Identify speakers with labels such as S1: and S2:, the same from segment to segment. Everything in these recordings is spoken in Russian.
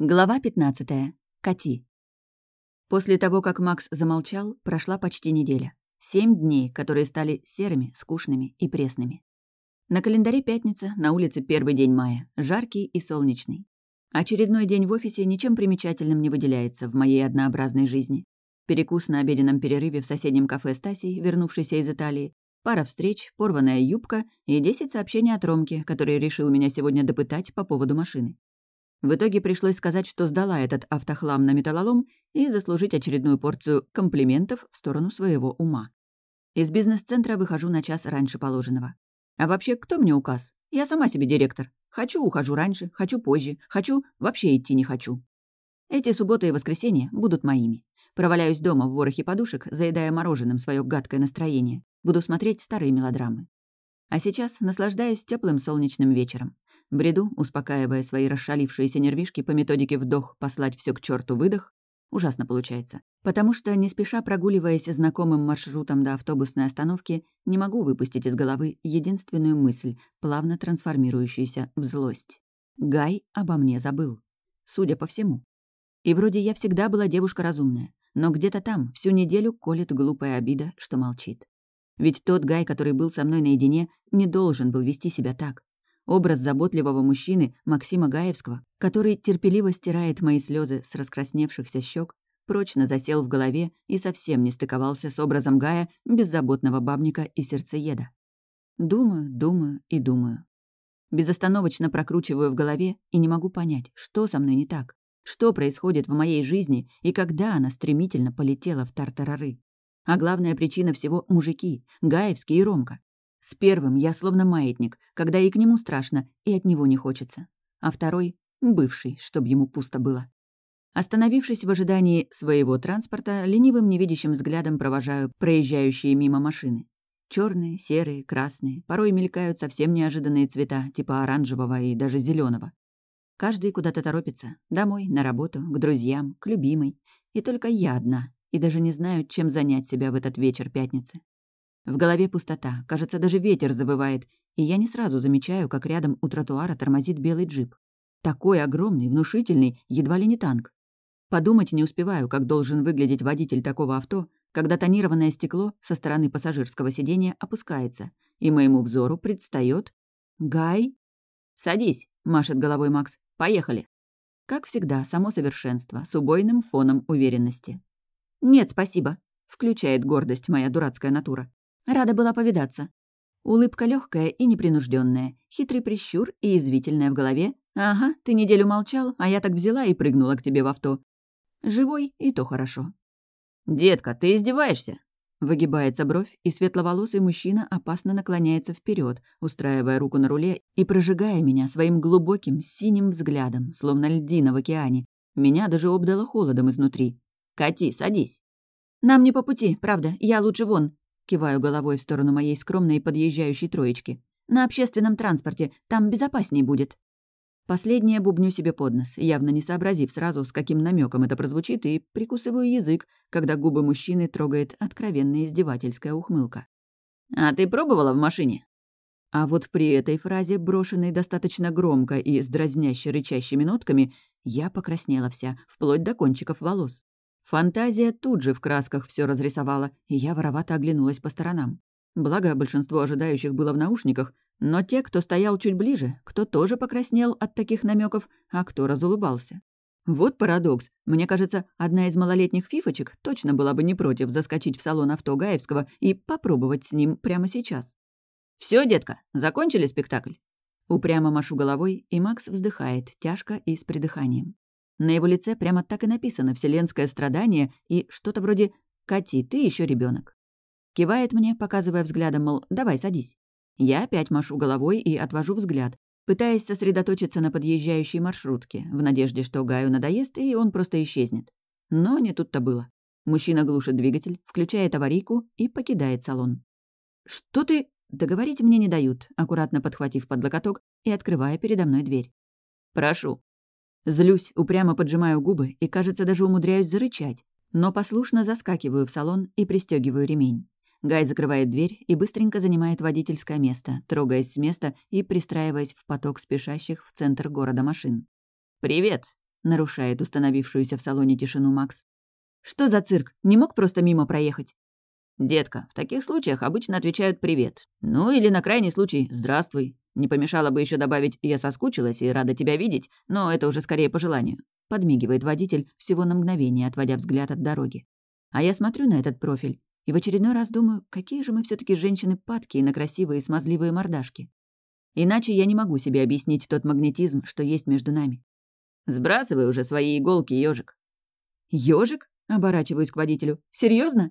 S1: Глава 15. Кати. После того, как Макс замолчал, прошла почти неделя. Семь дней, которые стали серыми, скучными и пресными. На календаре пятница, на улице первый день мая, жаркий и солнечный. Очередной день в офисе ничем примечательным не выделяется в моей однообразной жизни. Перекус на обеденном перерыве в соседнем кафе Стасии, вернувшейся из Италии, пара встреч, порванная юбка и десять сообщений от Ромки, который решил меня сегодня допытать по поводу машины. В итоге пришлось сказать, что сдала этот автохлам на металлолом и заслужить очередную порцию комплиментов в сторону своего ума. Из бизнес-центра выхожу на час раньше положенного. А вообще, кто мне указ? Я сама себе директор. Хочу — ухожу раньше, хочу — позже, хочу — вообще идти не хочу. Эти субботы и воскресенья будут моими. Проваляюсь дома в ворохе подушек, заедая мороженым свое гадкое настроение. Буду смотреть старые мелодрамы. А сейчас наслаждаюсь теплым солнечным вечером. Бреду, успокаивая свои расшалившиеся нервишки по методике вдох, послать все к черту выдох. Ужасно получается. Потому что, не спеша прогуливаясь знакомым маршрутом до автобусной остановки, не могу выпустить из головы единственную мысль, плавно трансформирующуюся в злость. Гай обо мне забыл. Судя по всему. И вроде я всегда была девушка разумная, но где-то там всю неделю колет глупая обида, что молчит. Ведь тот Гай, который был со мной наедине, не должен был вести себя так. Образ заботливого мужчины Максима Гаевского, который терпеливо стирает мои слезы с раскрасневшихся щек, прочно засел в голове и совсем не стыковался с образом Гая, беззаботного бабника и сердцееда. Думаю, думаю и думаю. Безостановочно прокручиваю в голове и не могу понять, что со мной не так, что происходит в моей жизни и когда она стремительно полетела в тартарары. А главная причина всего — мужики, Гаевский и Ромка. С первым я словно маятник, когда и к нему страшно, и от него не хочется. А второй — бывший, чтобы ему пусто было. Остановившись в ожидании своего транспорта, ленивым невидящим взглядом провожаю проезжающие мимо машины. Черные, серые, красные, порой мелькают совсем неожиданные цвета, типа оранжевого и даже зеленого. Каждый куда-то торопится. Домой, на работу, к друзьям, к любимой. И только я одна, и даже не знаю, чем занять себя в этот вечер пятницы. В голове пустота, кажется, даже ветер завывает, и я не сразу замечаю, как рядом у тротуара тормозит белый джип. Такой огромный, внушительный, едва ли не танк. Подумать не успеваю, как должен выглядеть водитель такого авто, когда тонированное стекло со стороны пассажирского сиденья опускается, и моему взору предстает «Гай?» «Садись», — машет головой Макс. «Поехали». Как всегда, само совершенство, с убойным фоном уверенности. «Нет, спасибо», — включает гордость моя дурацкая натура. Рада была повидаться. Улыбка легкая и непринужденная, хитрый прищур и извительная в голове. «Ага, ты неделю молчал, а я так взяла и прыгнула к тебе в авто. Живой, и то хорошо». «Детка, ты издеваешься?» Выгибается бровь, и светловолосый мужчина опасно наклоняется вперед, устраивая руку на руле и прожигая меня своим глубоким синим взглядом, словно льдина в океане. Меня даже обдало холодом изнутри. «Кати, садись». «Нам не по пути, правда, я лучше вон», Киваю головой в сторону моей скромной подъезжающей троечки. «На общественном транспорте. Там безопасней будет». Последнее бубню себе под нос, явно не сообразив сразу, с каким намеком это прозвучит, и прикусываю язык, когда губы мужчины трогает откровенная издевательская ухмылка. «А ты пробовала в машине?» А вот при этой фразе, брошенной достаточно громко и с дразняще рычащими нотками, я покраснела вся, вплоть до кончиков волос. Фантазия тут же в красках все разрисовала, и я воровато оглянулась по сторонам. Благо, большинство ожидающих было в наушниках, но те, кто стоял чуть ближе, кто тоже покраснел от таких намеков, а кто разулыбался. Вот парадокс. Мне кажется, одна из малолетних фифочек точно была бы не против заскочить в салон авто Гаевского и попробовать с ним прямо сейчас. Все, детка, закончили спектакль?» Упрямо машу головой, и Макс вздыхает, тяжко и с придыханием. На его лице прямо так и написано «вселенское страдание» и что-то вроде «Кати, ты еще ребенок. Кивает мне, показывая взглядом, мол, давай садись. Я опять машу головой и отвожу взгляд, пытаясь сосредоточиться на подъезжающей маршрутке, в надежде, что Гаю надоест, и он просто исчезнет. Но не тут-то было. Мужчина глушит двигатель, включает аварийку и покидает салон. «Что ты...» Договорить мне не дают, аккуратно подхватив под локоток и открывая передо мной дверь. «Прошу», Злюсь, упрямо поджимаю губы и, кажется, даже умудряюсь зарычать, но послушно заскакиваю в салон и пристегиваю ремень. Гай закрывает дверь и быстренько занимает водительское место, трогаясь с места и пристраиваясь в поток спешащих в центр города машин. «Привет!» нарушает установившуюся в салоне тишину Макс. «Что за цирк? Не мог просто мимо проехать?» «Детка, в таких случаях обычно отвечают «привет». Ну или на крайний случай «здравствуй». Не помешало бы еще добавить «я соскучилась и рада тебя видеть», но это уже скорее по желанию. Подмигивает водитель всего на мгновение, отводя взгляд от дороги. А я смотрю на этот профиль и в очередной раз думаю, какие же мы все таки женщины падкие на красивые смазливые мордашки. Иначе я не могу себе объяснить тот магнетизм, что есть между нами. Сбрасывай уже свои иголки, ежик. Ежик? Оборачиваюсь к водителю. Серьезно?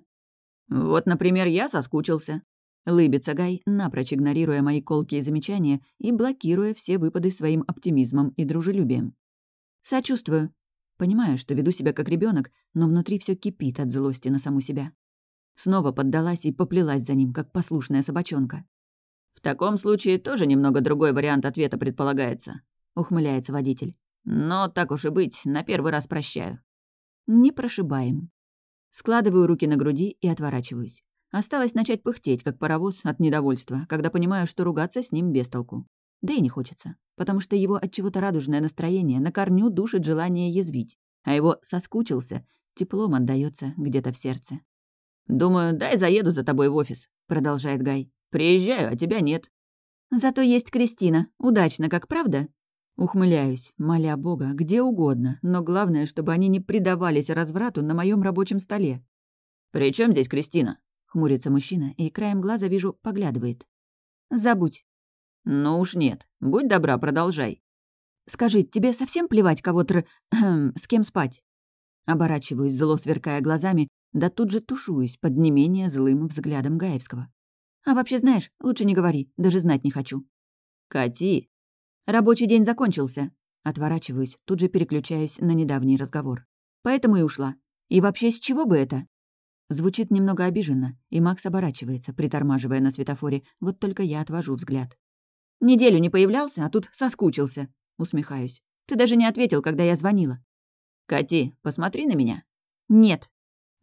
S1: Вот, например, я соскучился. Лыбится Гай, напрочь игнорируя мои колкие замечания и блокируя все выпады своим оптимизмом и дружелюбием. Сочувствую. Понимаю, что веду себя как ребенок, но внутри все кипит от злости на саму себя. Снова поддалась и поплелась за ним, как послушная собачонка. «В таком случае тоже немного другой вариант ответа предполагается», — ухмыляется водитель. «Но так уж и быть, на первый раз прощаю». «Не прошибаем». Складываю руки на груди и отворачиваюсь. Осталось начать пыхтеть, как паровоз, от недовольства, когда понимаю, что ругаться с ним без толку. Да и не хочется, потому что его от чего-то радужное настроение на корню душит желание язвить, а его «соскучился» теплом отдаётся где-то в сердце. «Думаю, дай заеду за тобой в офис», — продолжает Гай. «Приезжаю, а тебя нет». «Зато есть Кристина. Удачно, как правда?» Ухмыляюсь, моля Бога, где угодно, но главное, чтобы они не предавались разврату на моем рабочем столе. «При чем здесь Кристина?» — хмурится мужчина и краем глаза вижу, поглядывает. «Забудь». «Ну уж нет. Будь добра, продолжай». «Скажи, тебе совсем плевать, кого тр... с кем спать?» Оборачиваюсь, зло сверкая глазами, да тут же тушуюсь под не менее злым взглядом Гаевского. «А вообще, знаешь, лучше не говори, даже знать не хочу». «Кати!» Рабочий день закончился. Отворачиваюсь, тут же переключаюсь на недавний разговор. Поэтому и ушла. И вообще, с чего бы это? Звучит немного обиженно, и Макс оборачивается, притормаживая на светофоре, вот только я отвожу взгляд. «Неделю не появлялся, а тут соскучился», — усмехаюсь. «Ты даже не ответил, когда я звонила». «Кати, посмотри на меня». «Нет».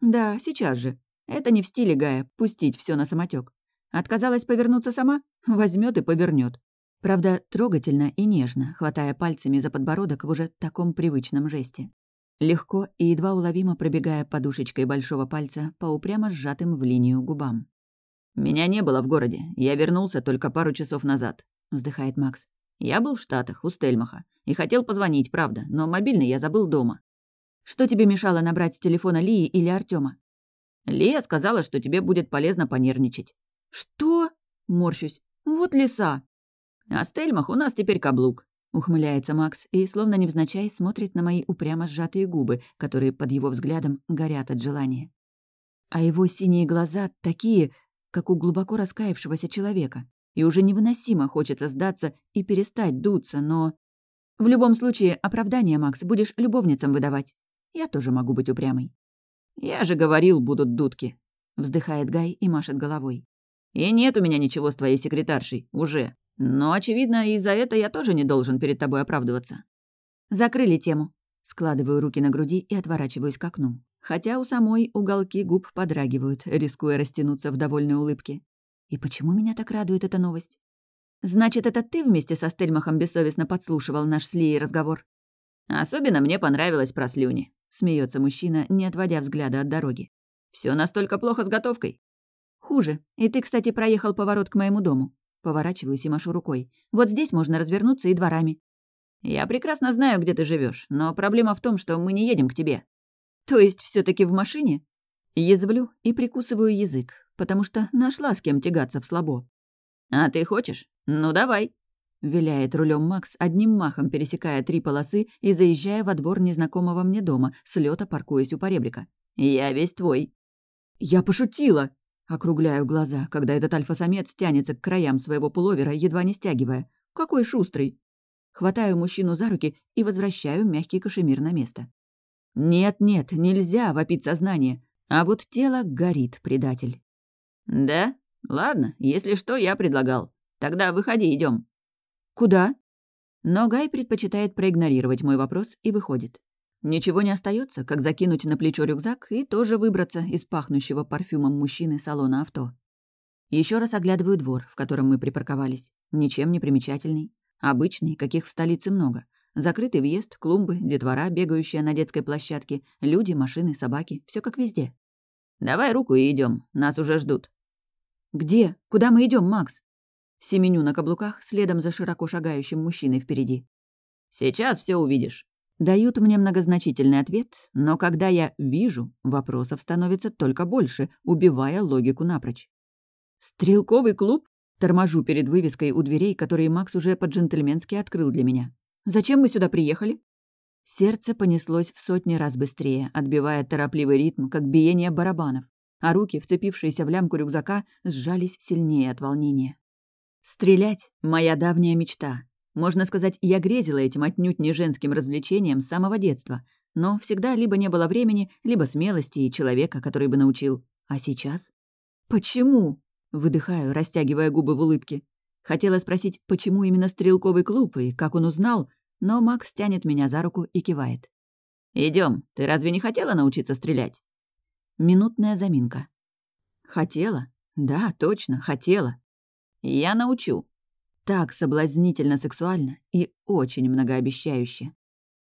S1: «Да, сейчас же. Это не в стиле Гая, пустить все на самотек. Отказалась повернуться сама? Возьмет и повернет. Правда, трогательно и нежно, хватая пальцами за подбородок в уже таком привычном жесте. Легко и едва уловимо пробегая подушечкой большого пальца по упрямо сжатым в линию губам. «Меня не было в городе. Я вернулся только пару часов назад», — вздыхает Макс. «Я был в Штатах, у Стельмаха, и хотел позвонить, правда, но мобильный я забыл дома». «Что тебе мешало набрать с телефона Лии или Артема? «Лия сказала, что тебе будет полезно понервничать». «Что?» — морщусь. «Вот лиса!» «А Стельмах у нас теперь каблук», — ухмыляется Макс и, словно невзначай, смотрит на мои упрямо сжатые губы, которые под его взглядом горят от желания. А его синие глаза такие, как у глубоко раскаявшегося человека, и уже невыносимо хочется сдаться и перестать дуться, но... В любом случае, оправдание, Макс, будешь любовницам выдавать. Я тоже могу быть упрямой. «Я же говорил, будут дудки», — вздыхает Гай и машет головой. «И нет у меня ничего с твоей секретаршей, уже. Но, очевидно, и за это я тоже не должен перед тобой оправдываться. Закрыли тему. Складываю руки на груди и отворачиваюсь к окну. Хотя у самой уголки губ подрагивают, рискуя растянуться в довольной улыбке. И почему меня так радует эта новость? Значит, это ты вместе со Стельмахом бессовестно подслушивал наш с Лией разговор? Особенно мне понравилось про слюни. Смеется мужчина, не отводя взгляда от дороги. Все настолько плохо с готовкой? Хуже. И ты, кстати, проехал поворот к моему дому. Поворачиваюсь и машу рукой. Вот здесь можно развернуться и дворами. Я прекрасно знаю, где ты живешь, но проблема в том, что мы не едем к тебе. То есть все таки в машине? Язвлю и прикусываю язык, потому что нашла с кем тягаться в слабо. А ты хочешь? Ну давай. Виляет рулем Макс, одним махом пересекая три полосы и заезжая во двор незнакомого мне дома, с лёта паркуясь у поребрика. «Я весь твой». «Я пошутила!» Округляю глаза, когда этот альфа-самец тянется к краям своего пуловера, едва не стягивая. «Какой шустрый!» Хватаю мужчину за руки и возвращаю мягкий кашемир на место. «Нет-нет, нельзя вопить сознание, а вот тело горит, предатель». «Да? Ладно, если что, я предлагал. Тогда выходи, идем. «Куда?» Но Гай предпочитает проигнорировать мой вопрос и выходит. Ничего не остается, как закинуть на плечо рюкзак и тоже выбраться из пахнущего парфюмом мужчины салона авто. Еще раз оглядываю двор, в котором мы припарковались. Ничем не примечательный. Обычный, каких в столице много. Закрытый въезд, клумбы, детвора, бегающая на детской площадке, люди, машины, собаки. все как везде. «Давай руку и идем, нас уже ждут». «Где? Куда мы идем, Макс?» Семеню на каблуках, следом за широко шагающим мужчиной впереди.
S2: «Сейчас все увидишь».
S1: Дают мне многозначительный ответ, но когда я вижу, вопросов становится только больше, убивая логику напрочь. «Стрелковый клуб?» Торможу перед вывеской у дверей, которые Макс уже по-джентльменски открыл для меня. «Зачем мы сюда приехали?» Сердце понеслось в сотни раз быстрее, отбивая торопливый ритм, как биение барабанов, а руки, вцепившиеся в лямку рюкзака, сжались сильнее от волнения. Стрелять — моя давняя мечта. Можно сказать, я грезила этим отнюдь не женским развлечением с самого детства, но всегда либо не было времени, либо смелости и человека, который бы научил. А сейчас? Почему? Выдыхаю, растягивая губы в улыбке. Хотела спросить, почему именно стрелковый клуб и как он узнал, но Макс тянет меня за руку и кивает. Идем. ты разве не хотела научиться стрелять?» Минутная заминка. «Хотела? Да, точно, хотела. Я научу». Так соблазнительно сексуально и очень многообещающе.